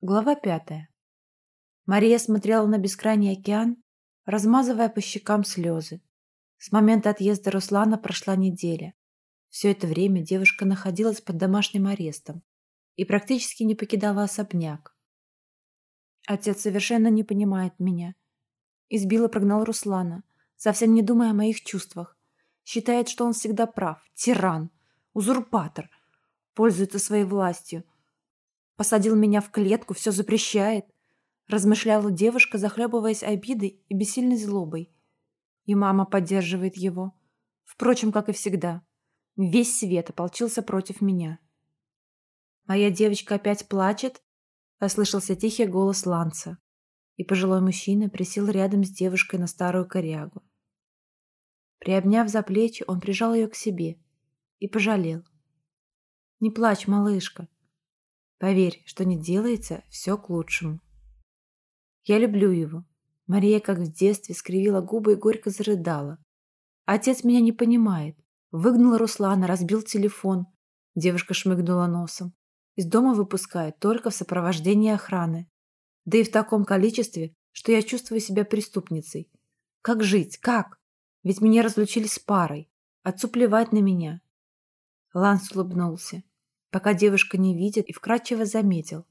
Глава пятая. Мария смотрела на бескрайний океан, размазывая по щекам слезы. С момента отъезда Руслана прошла неделя. Все это время девушка находилась под домашним арестом и практически не покидала особняк. Отец совершенно не понимает меня. Избил и прогнал Руслана, совсем не думая о моих чувствах. Считает, что он всегда прав, тиран, узурпатор, пользуется своей властью – Посадил меня в клетку, все запрещает. Размышляла девушка, захлебываясь обидой и бессильной злобой. И мама поддерживает его. Впрочем, как и всегда. Весь свет ополчился против меня. «Моя девочка опять плачет?» Послышался тихий голос Ланца. И пожилой мужчина присел рядом с девушкой на старую корягу. Приобняв за плечи, он прижал ее к себе и пожалел. «Не плачь, малышка. Поверь, что не делается, все к лучшему. Я люблю его. Мария, как в детстве, скривила губы и горько зарыдала. Отец меня не понимает. Выгнал Руслана, разбил телефон. Девушка шмыгнула носом. Из дома выпускает только в сопровождении охраны. Да и в таком количестве, что я чувствую себя преступницей. Как жить? Как? Ведь меня разлучили с парой. Отцу плевать на меня. Ланс улыбнулся пока девушка не видит и вкратчиво заметил.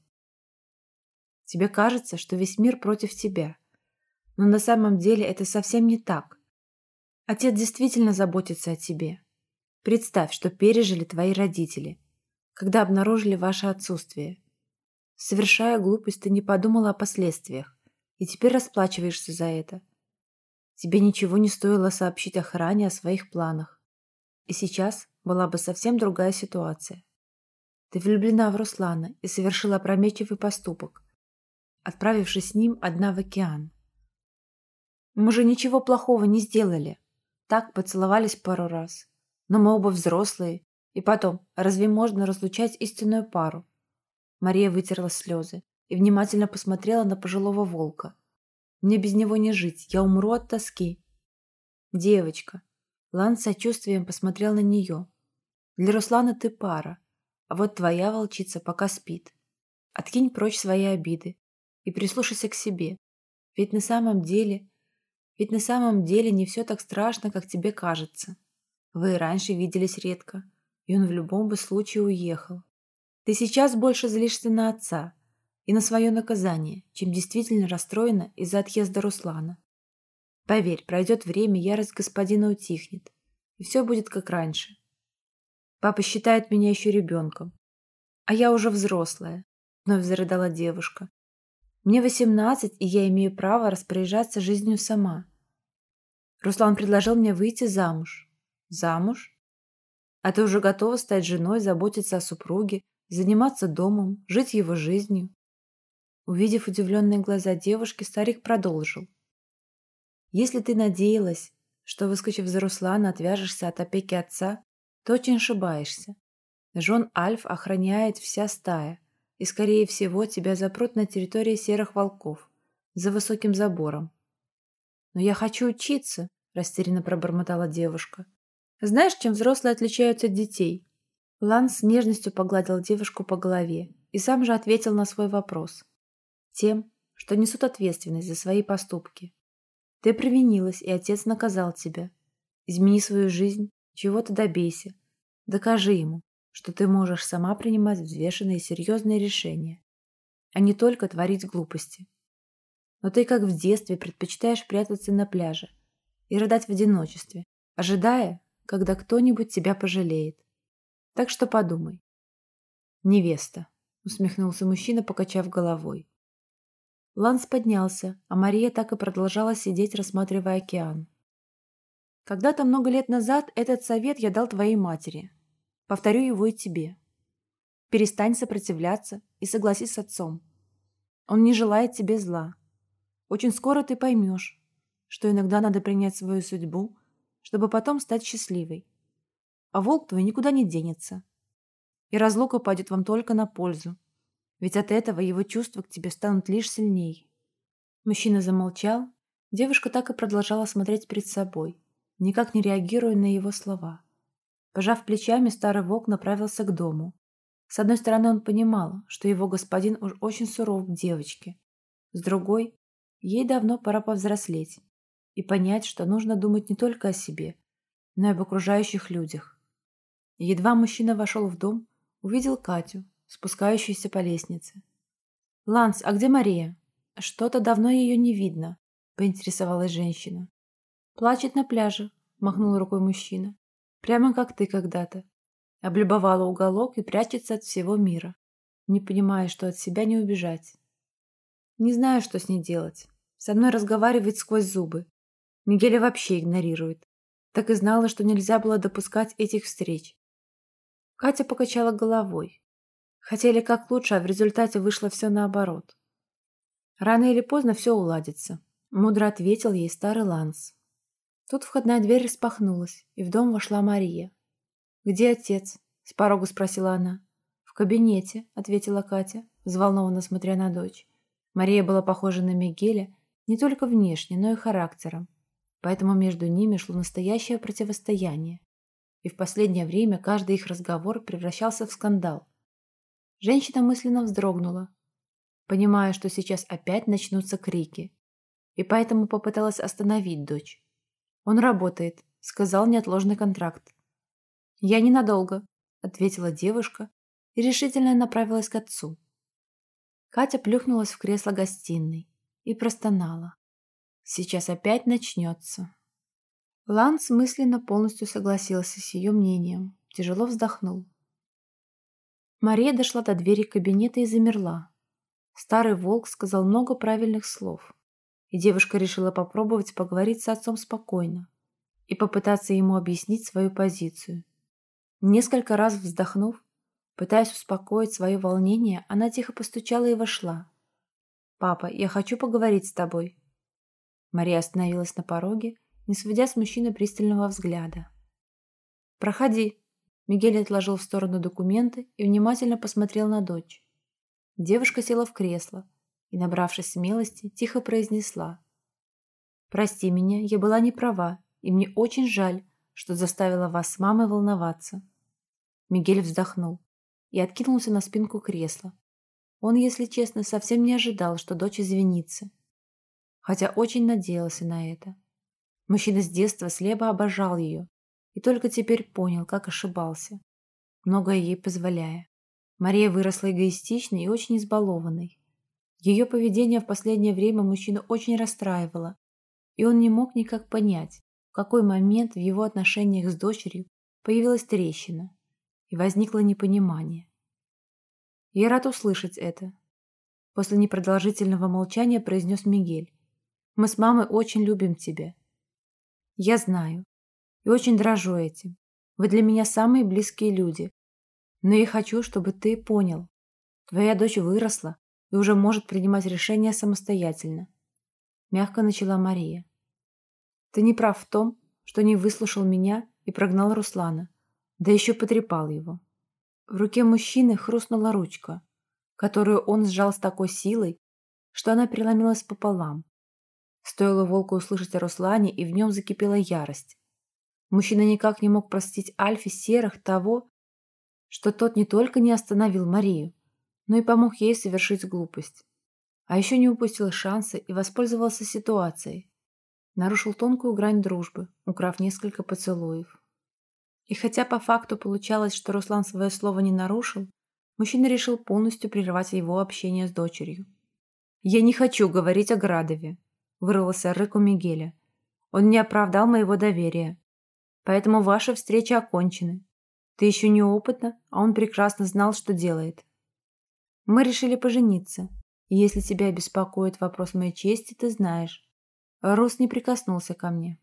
Тебе кажется, что весь мир против тебя. Но на самом деле это совсем не так. Отец действительно заботится о тебе. Представь, что пережили твои родители, когда обнаружили ваше отсутствие. Совершая глупость, ты не подумала о последствиях, и теперь расплачиваешься за это. Тебе ничего не стоило сообщить охране о своих планах. И сейчас была бы совсем другая ситуация. Ты влюблена в Руслана и совершила опрометчивый поступок, отправившись с ним одна в океан. Мы же ничего плохого не сделали. Так поцеловались пару раз. Но мы оба взрослые. И потом, разве можно разлучать истинную пару? Мария вытерла слезы и внимательно посмотрела на пожилого волка. Мне без него не жить, я умру от тоски. Девочка. Лан с сочувствием посмотрел на нее. Для Руслана ты пара, а вот твоя волчица пока спит. Откинь прочь свои обиды и прислушайся к себе. Ведь на самом деле... Ведь на самом деле не все так страшно, как тебе кажется. Вы раньше виделись редко, и он в любом бы случае уехал. Ты сейчас больше злишься на отца и на свое наказание, чем действительно расстроена из-за отъезда Руслана. Поверь, пройдет время, ярость господина утихнет, и все будет как раньше. Папа считает меня еще ребенком. А я уже взрослая, вновь зарыдала девушка. Мне восемнадцать, и я имею право распоряжаться жизнью сама. Руслан предложил мне выйти замуж. Замуж? А ты уже готова стать женой, заботиться о супруге, заниматься домом, жить его жизнью? Увидев удивленные глаза девушки, старик продолжил. Если ты надеялась, что, выскочив за Руслана, отвяжешься от опеки отца, ты очень ошибаешься. Жон Альф охраняет вся стая, и, скорее всего, тебя запрут на территории серых волков, за высоким забором. «Но я хочу учиться», – растерянно пробормотала девушка. «Знаешь, чем взрослые отличаются от детей?» Ланс с нежностью погладил девушку по голове и сам же ответил на свой вопрос. «Тем, что несут ответственность за свои поступки. Ты провинилась, и отец наказал тебя. Измени свою жизнь, чего-то добейся. Докажи ему, что ты можешь сама принимать взвешенные и серьезные решения, а не только творить глупости. Но ты, как в детстве, предпочитаешь прятаться на пляже и рыдать в одиночестве, ожидая, когда кто-нибудь тебя пожалеет. Так что подумай. Невеста, усмехнулся мужчина, покачав головой. Ланс поднялся, а Мария так и продолжала сидеть, рассматривая океан. Когда-то много лет назад этот совет я дал твоей матери. Повторю его и тебе. Перестань сопротивляться и согласись с отцом. Он не желает тебе зла. Очень скоро ты поймешь, что иногда надо принять свою судьбу, чтобы потом стать счастливой. А волк твой никуда не денется. И разлука пойдет вам только на пользу, ведь от этого его чувства к тебе станут лишь сильней. Мужчина замолчал, девушка так и продолжала смотреть перед собой никак не реагируя на его слова. Пожав плечами, старый волк направился к дому. С одной стороны, он понимал, что его господин уж очень суров к девочке. С другой, ей давно пора повзрослеть и понять, что нужно думать не только о себе, но и об окружающих людях. Едва мужчина вошел в дом, увидел Катю, спускающуюся по лестнице. «Ланс, а где Мария?» «Что-то давно ее не видно», — поинтересовалась женщина. «Плачет на пляже», — махнул рукой мужчина. «Прямо как ты когда-то облюбовала уголок и прячется от всего мира, не понимая, что от себя не убежать. Не знаю, что с ней делать. Со мной разговаривает сквозь зубы. Мигеля вообще игнорирует. Так и знала, что нельзя было допускать этих встреч. Катя покачала головой. Хотели как лучше, а в результате вышло все наоборот. Рано или поздно все уладится. Мудро ответил ей старый Ланс. Тут входная дверь распахнулась, и в дом вошла Мария. «Где отец?» — с порога спросила она. «В кабинете», — ответила Катя, взволнованно смотря на дочь. Мария была похожа на Мигеля не только внешне, но и характером. Поэтому между ними шло настоящее противостояние. И в последнее время каждый их разговор превращался в скандал. Женщина мысленно вздрогнула, понимая, что сейчас опять начнутся крики, и поэтому попыталась остановить дочь. «Он работает», — сказал неотложный контракт. «Я ненадолго», — ответила девушка и решительно направилась к отцу. Катя плюхнулась в кресло гостиной и простонала. «Сейчас опять начнется». Ланс мысленно полностью согласился с ее мнением, тяжело вздохнул. Мария дошла до двери кабинета и замерла. Старый волк сказал много правильных слов, и девушка решила попробовать поговорить с отцом спокойно и попытаться ему объяснить свою позицию. Несколько раз вздохнув, пытаясь успокоить свое волнение, она тихо постучала и вошла. «Папа, я хочу поговорить с тобой». Мария остановилась на пороге, не сводя с мужчины пристального взгляда. «Проходи». Мигель отложил в сторону документы и внимательно посмотрел на дочь. Девушка села в кресло и, набравшись смелости, тихо произнесла. «Прости меня, я была не права, и мне очень жаль, что заставила вас с мамой волноваться. Мигель вздохнул и откинулся на спинку кресла. Он, если честно, совсем не ожидал, что дочь извинится. Хотя очень надеялся на это. Мужчина с детства слепо обожал ее и только теперь понял, как ошибался, многое ей позволяя. Мария выросла эгоистичной и очень избалованной. Ее поведение в последнее время мужчину очень расстраивало, и он не мог никак понять, какой момент в его отношениях с дочерью появилась трещина и возникло непонимание. «Я рад услышать это», — после непродолжительного молчания произнес Мигель. «Мы с мамой очень любим тебя». «Я знаю и очень дрожу этим. Вы для меня самые близкие люди. Но я хочу, чтобы ты понял. Твоя дочь выросла и уже может принимать решения самостоятельно», — мягко начала Мария. Ты не прав в том, что не выслушал меня и прогнал Руслана, да еще потрепал его. В руке мужчины хрустнула ручка, которую он сжал с такой силой, что она переломилась пополам. Стоило волку услышать о Руслане, и в нем закипела ярость. Мужчина никак не мог простить Альфе Серых того, что тот не только не остановил Марию, но и помог ей совершить глупость. А еще не упустил шанса и воспользовался ситуацией, нарушил тонкую грань дружбы, украв несколько поцелуев. И хотя по факту получалось, что Руслан свое слово не нарушил, мужчина решил полностью прервать его общение с дочерью. «Я не хочу говорить о Градове», — вырвался рык у Мигеля. «Он не оправдал моего доверия. Поэтому ваши встречи окончены. Ты еще неопытна, а он прекрасно знал, что делает. Мы решили пожениться, если тебя беспокоит вопрос моей чести, ты знаешь, Рус не прикоснулся ко мне.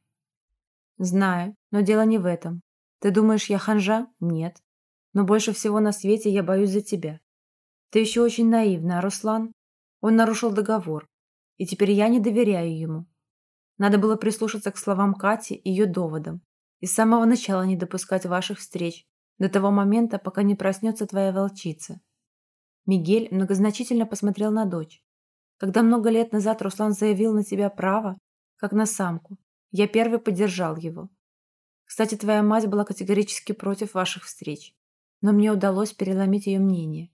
Знаю, но дело не в этом. Ты думаешь, я ханжа? Нет. Но больше всего на свете я боюсь за тебя. Ты еще очень наивна, Руслан? Он нарушил договор. И теперь я не доверяю ему. Надо было прислушаться к словам Кати и ее доводам. И с самого начала не допускать ваших встреч, до того момента, пока не проснется твоя волчица. Мигель многозначительно посмотрел на дочь. Когда много лет назад Руслан заявил на тебя право, как на самку. Я первый поддержал его. Кстати, твоя мать была категорически против ваших встреч. но мне удалось переломить ее мнение.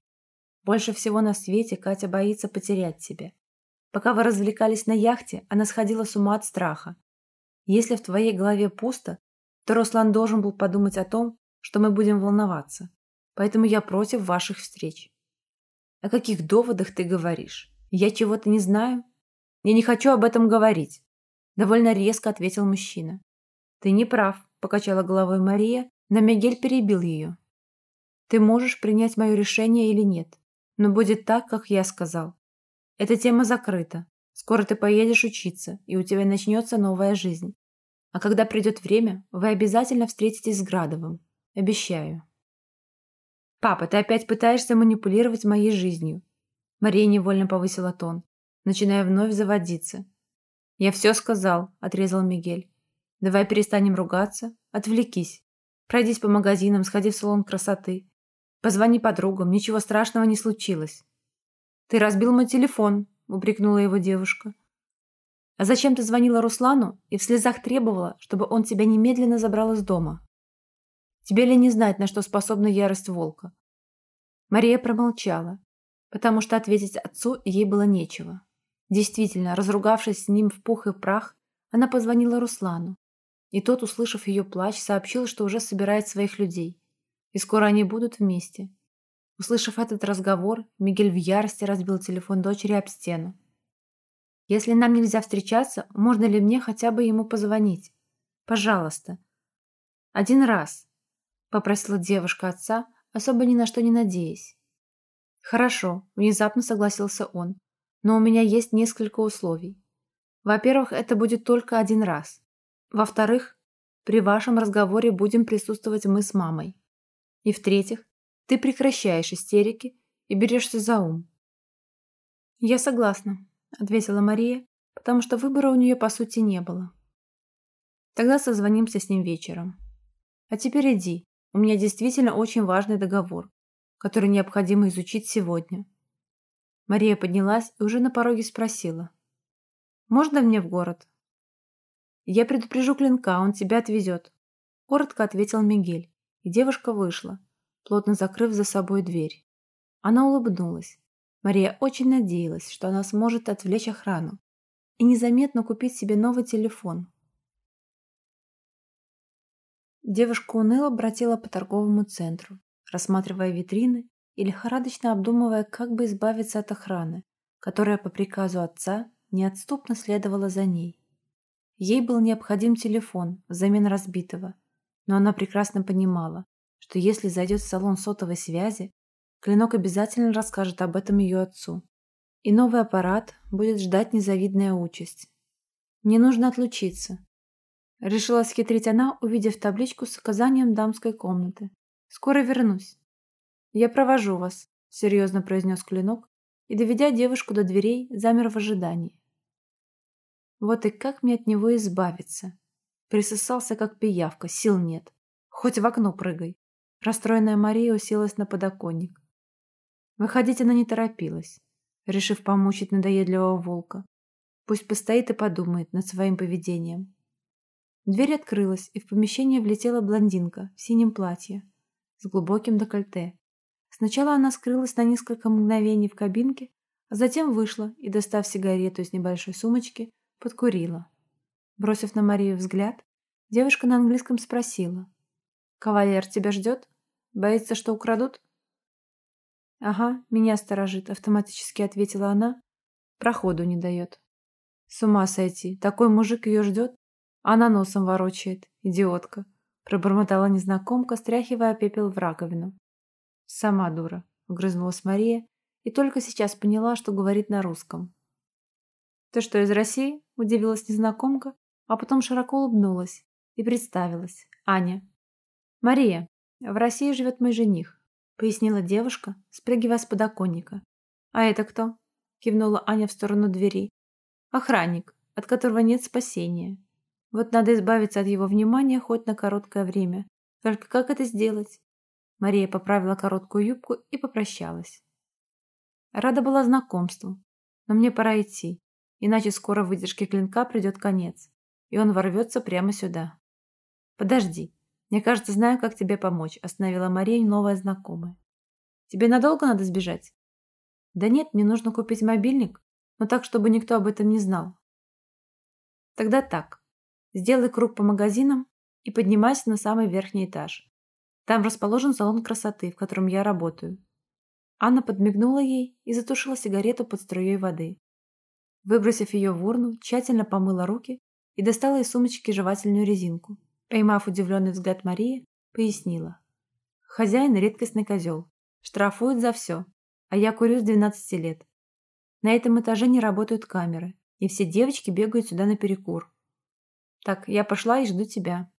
Больше всего на свете Катя боится потерять тебя. Пока вы развлекались на яхте, она сходила с ума от страха. Если в твоей голове пусто, то Руслан должен был подумать о том, что мы будем волноваться. Поэтому я против ваших встреч. О каких доводах ты говоришь? Я чего-то не знаю? Я не хочу об этом говорить. Довольно резко ответил мужчина. Ты не прав, покачала головой Мария, но Мигель перебил ее. Ты можешь принять мое решение или нет, но будет так, как я сказал. Эта тема закрыта. Скоро ты поедешь учиться, и у тебя начнется новая жизнь. А когда придет время, вы обязательно встретитесь с Градовым. Обещаю. «Папа, ты опять пытаешься манипулировать моей жизнью». Мария невольно повысила тон, начиная вновь заводиться. «Я все сказал», — отрезал Мигель. «Давай перестанем ругаться. Отвлекись. Пройдись по магазинам, сходи в салон красоты. Позвони подругам, ничего страшного не случилось». «Ты разбил мой телефон», — упрекнула его девушка. «А зачем ты звонила Руслану и в слезах требовала, чтобы он тебя немедленно забрал из дома?» Тебе ли не знать, на что способна ярость волка? Мария промолчала, потому что ответить отцу ей было нечего. Действительно, разругавшись с ним в пух и прах, она позвонила Руслану. И тот, услышав ее плач, сообщил, что уже собирает своих людей. И скоро они будут вместе. Услышав этот разговор, Мигель в ярости разбил телефон дочери об стену. «Если нам нельзя встречаться, можно ли мне хотя бы ему позвонить? Пожалуйста. Один раз попросила девушка отца, особо ни на что не надеясь. Хорошо, внезапно согласился он. Но у меня есть несколько условий. Во-первых, это будет только один раз. Во-вторых, при вашем разговоре будем присутствовать мы с мамой. И в-третьих, ты прекращаешь истерики и берешься за ум. Я согласна, ответила Мария, потому что выбора у нее по сути не было. Тогда созвонимся с ним вечером. А теперь иди, у меня действительно очень важный договор, который необходимо изучить сегодня. Мария поднялась и уже на пороге спросила. «Можно мне в город?» «Я предупрежу Клинка, он тебя отвезет», — коротко ответил Мигель, и девушка вышла, плотно закрыв за собой дверь. Она улыбнулась. Мария очень надеялась, что она сможет отвлечь охрану и незаметно купить себе новый телефон, Девушка уныло бродила по торговому центру, рассматривая витрины и лихорадочно обдумывая, как бы избавиться от охраны, которая по приказу отца неотступно следовала за ней. Ей был необходим телефон взамен разбитого, но она прекрасно понимала, что если зайдет в салон сотовой связи, Клинок обязательно расскажет об этом ее отцу. И новый аппарат будет ждать незавидная участь. Не нужно отлучиться, Решила схитрить она, увидев табличку с указанием дамской комнаты. «Скоро вернусь». «Я провожу вас», — серьезно произнес Клинок, и, доведя девушку до дверей, замер в ожидании. Вот и как мне от него избавиться? Присосался, как пиявка, сил нет. Хоть в окно прыгай. Расстроенная Мария уселась на подоконник. Выходить она не торопилась, решив помучить надоедливого волка. Пусть постоит и подумает над своим поведением. Дверь открылась, и в помещение влетела блондинка в синем платье с глубоким декольте. Сначала она скрылась на несколько мгновений в кабинке, а затем вышла и, достав сигарету из небольшой сумочки, подкурила. Бросив на Марию взгляд, девушка на английском спросила. «Кавалер тебя ждет? Боится, что украдут?» «Ага, меня сторожит», — автоматически ответила она. «Проходу не дает». «С ума сойти, такой мужик ее ждет, она носом ворочает, идиотка. Пробормотала незнакомка, стряхивая пепел в раковину. Сама дура, угрызнулась Мария и только сейчас поняла, что говорит на русском. «Ты что, из России?» – удивилась незнакомка, а потом широко улыбнулась и представилась. Аня. «Мария, в России живет мой жених», – пояснила девушка, спрыгивая с подоконника. «А это кто?» – кивнула Аня в сторону двери. «Охранник, от которого нет спасения. Вот надо избавиться от его внимания хоть на короткое время. Только как это сделать? Мария поправила короткую юбку и попрощалась. Рада была знакомству, но мне пора идти, иначе скоро выдержке клинка придет конец, и он ворвется прямо сюда. Подожди, «Мне кажется, знаю, как тебе помочь», — остановила Мария новая знакомая. «Тебе надолго надо сбежать?» «Да нет, мне нужно купить мобильник, но так, чтобы никто об этом не знал». «Тогда так. Сделай круг по магазинам и поднимайся на самый верхний этаж. Там расположен салон красоты, в котором я работаю». Анна подмигнула ей и затушила сигарету под струей воды. Выбросив ее в урну, тщательно помыла руки и достала из сумочки жевательную резинку. Поймав удивленный взгляд Марии, пояснила. Хозяин – редкостный козел. Штрафуют за все. А я курю с 12 лет. На этом этаже не работают камеры, и все девочки бегают сюда на перекур. Так, я пошла и жду тебя.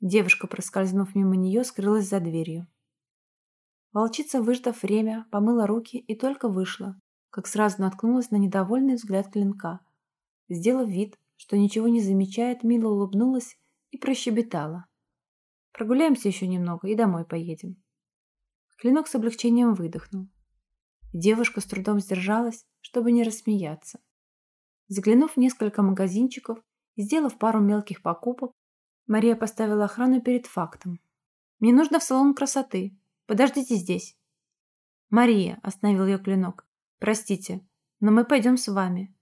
Девушка, проскользнув мимо нее, скрылась за дверью. Волчица, выждав время, помыла руки и только вышла, как сразу наткнулась на недовольный взгляд клинка. Сделав вид, что ничего не замечает, мило улыбнулась и прощебетала. Прогуляемся еще немного и домой поедем. Клинок с облегчением выдохнул. Девушка с трудом сдержалась, чтобы не рассмеяться. Заглянув в несколько магазинчиков сделав пару мелких покупок, Мария поставила охрану перед фактом. «Мне нужно в салон красоты. Подождите здесь». «Мария», — остановил ее клинок, — «простите, но мы пойдем с вами».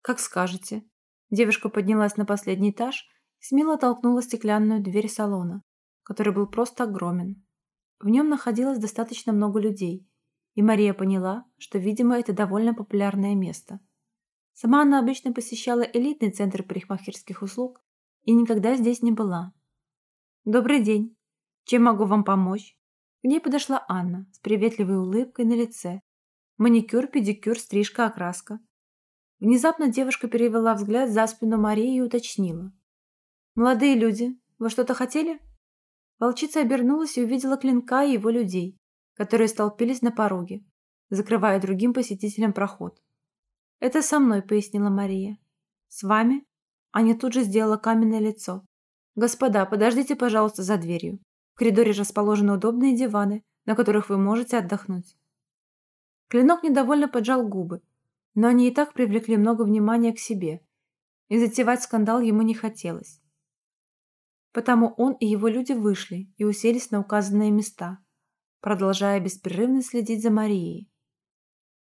«Как скажете». Девушка поднялась на последний этаж смело толкнула стеклянную дверь салона, который был просто огромен. В нем находилось достаточно много людей, и Мария поняла, что, видимо, это довольно популярное место. Сама она обычно посещала элитный центр парикмахерских услуг и никогда здесь не была. «Добрый день! Чем могу вам помочь?» К ней подошла Анна с приветливой улыбкой на лице. Маникюр, педикюр, стрижка, окраска. Внезапно девушка перевела взгляд за спину Марии и уточнила. «Молодые люди, вы что-то хотели?» Волчица обернулась и увидела клинка и его людей, которые столпились на пороге, закрывая другим посетителям проход. «Это со мной», — пояснила Мария. «С вами?» Аня тут же сделала каменное лицо. «Господа, подождите, пожалуйста, за дверью. В коридоре расположены удобные диваны, на которых вы можете отдохнуть». Клинок недовольно поджал губы, но они и так привлекли много внимания к себе, и затевать скандал ему не хотелось. Потому он и его люди вышли и уселись на указанные места, продолжая беспрерывно следить за Марией.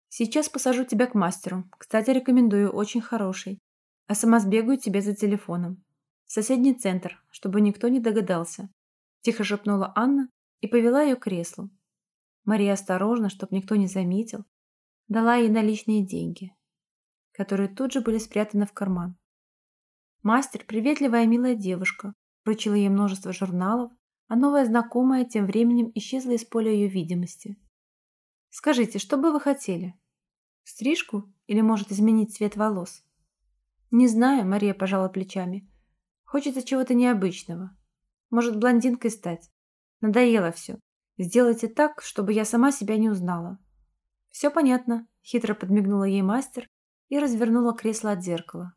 «Сейчас посажу тебя к мастеру. Кстати, рекомендую, очень хороший. А сама сбегаю тебе за телефоном. В соседний центр, чтобы никто не догадался», – тихо шепнула Анна и повела ее к креслу. Мария осторожно, чтобы никто не заметил, дала ей наличные деньги, которые тут же были спрятаны в карман. Мастер – приветливая милая девушка, Вручила ей множество журналов, а новая знакомая тем временем исчезла из поля ее видимости. «Скажите, что бы вы хотели? Стрижку или, может, изменить цвет волос?» «Не знаю», — Мария пожала плечами. «Хочется чего-то необычного. Может, блондинкой стать? Надоело все. Сделайте так, чтобы я сама себя не узнала». «Все понятно», — хитро подмигнула ей мастер и развернула кресло от зеркала.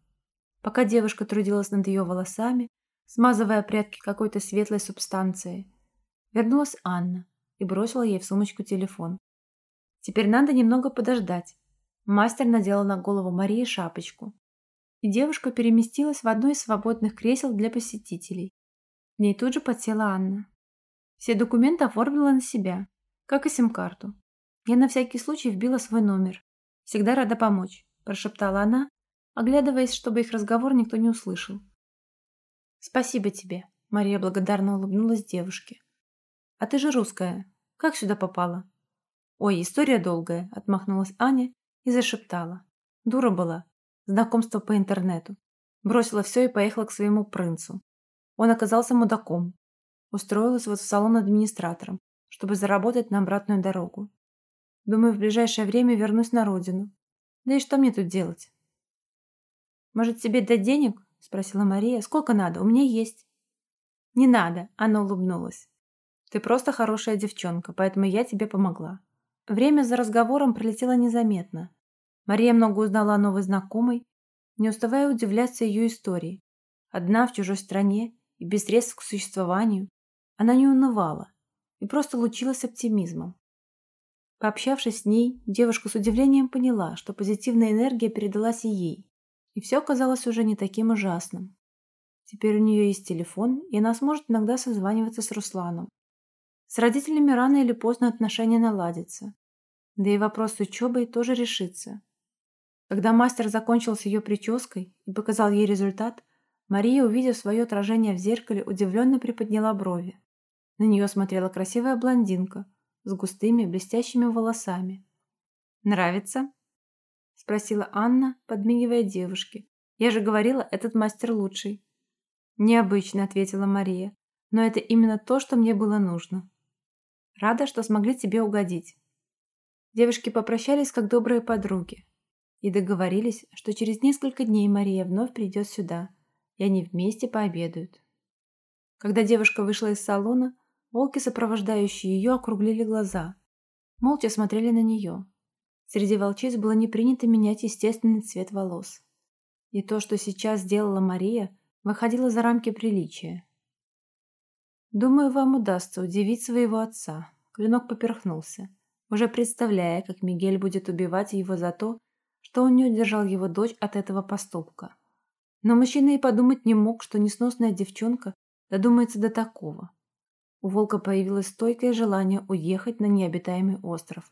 Пока девушка трудилась над ее волосами, смазывая прядки какой-то светлой субстанцией. Вернулась Анна и бросила ей в сумочку телефон. Теперь надо немного подождать. Мастер надела на голову Марии шапочку. И девушка переместилась в одно из свободных кресел для посетителей. В ней тут же подсела Анна. Все документы оформила на себя, как и сим-карту. Я на всякий случай вбила свой номер. Всегда рада помочь, прошептала она, оглядываясь, чтобы их разговор никто не услышал. «Спасибо тебе», — Мария благодарно улыбнулась девушке. «А ты же русская. Как сюда попала?» «Ой, история долгая», — отмахнулась Аня и зашептала. Дура была. Знакомство по интернету. Бросила все и поехала к своему принцу. Он оказался мудаком. Устроилась вот в салон администратором, чтобы заработать на обратную дорогу. Думаю, в ближайшее время вернусь на родину. Да и что мне тут делать? Может, тебе дать денег? — спросила Мария. «Сколько надо? У меня есть». «Не надо», — она улыбнулась. «Ты просто хорошая девчонка, поэтому я тебе помогла». Время за разговором пролетело незаметно. Мария много узнала о новой знакомой, не уставая удивляться ее истории. Одна в чужой стране и без средств к существованию, она не унывала и просто лучилась оптимизмом. Пообщавшись с ней, девушка с удивлением поняла, что позитивная энергия передалась и ей и все казалось уже не таким ужасным. Теперь у нее есть телефон, и она сможет иногда созваниваться с Русланом. С родителями рано или поздно отношения наладятся. Да и вопрос с учебой тоже решится. Когда мастер закончил с ее прической и показал ей результат, Мария, увидев свое отражение в зеркале, удивленно приподняла брови. На нее смотрела красивая блондинка с густыми блестящими волосами. «Нравится?» – спросила Анна, подмигивая девушке. «Я же говорила, этот мастер лучший». «Необычно», – ответила Мария. «Но это именно то, что мне было нужно. Рада, что смогли тебе угодить». Девушки попрощались как добрые подруги и договорились, что через несколько дней Мария вновь придет сюда – и они вместе пообедают. Когда девушка вышла из салона, волки, сопровождающие ее, округлили глаза. Молча смотрели на нее. Среди волчиц было не принято менять естественный цвет волос. И то, что сейчас сделала Мария, выходило за рамки приличия. «Думаю, вам удастся удивить своего отца», — Клинок поперхнулся, уже представляя, как Мигель будет убивать его за то, что он не удержал его дочь от этого поступка. Но мужчина и подумать не мог, что несносная девчонка додумается до такого. У волка появилось стойкое желание уехать на необитаемый остров.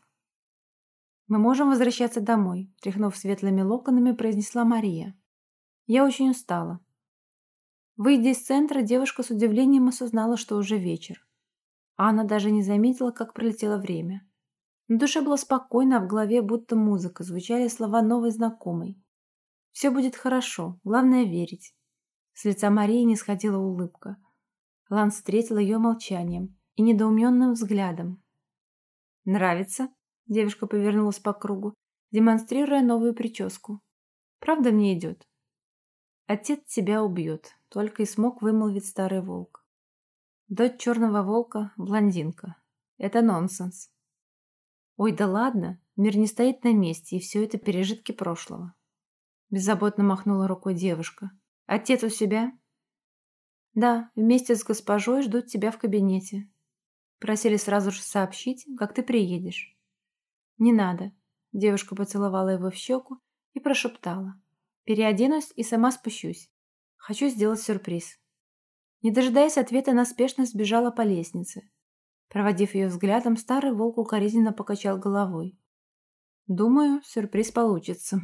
«Мы можем возвращаться домой», – тряхнув светлыми локонами, произнесла Мария. «Я очень устала». Выйдя из центра, девушка с удивлением осознала, что уже вечер. А она даже не заметила, как пролетело время. На душе было спокойно, а в голове будто музыка, звучали слова новой знакомой. Все будет хорошо, главное верить. С лица Марии не сходила улыбка. Лан встретил ее молчанием и недоуменным взглядом. «Нравится?» – девушка повернулась по кругу, демонстрируя новую прическу. «Правда мне идет?» «Отец тебя убьет», – только и смог вымолвить старый волк. Дочь черного волка – блондинка. Это нонсенс. Ой, да ладно, мир не стоит на месте, и все это пережитки прошлого. Беззаботно махнула рукой девушка. Отец у себя? Да, вместе с госпожой ждут тебя в кабинете. Просили сразу же сообщить, как ты приедешь. Не надо. Девушка поцеловала его в щеку и прошептала. Переоденусь и сама спущусь. Хочу сделать сюрприз. Не дожидаясь ответа, она спешно сбежала по лестнице. Проводив ее взглядом, старый волк укоризненно покачал головой. «Думаю, сюрприз получится».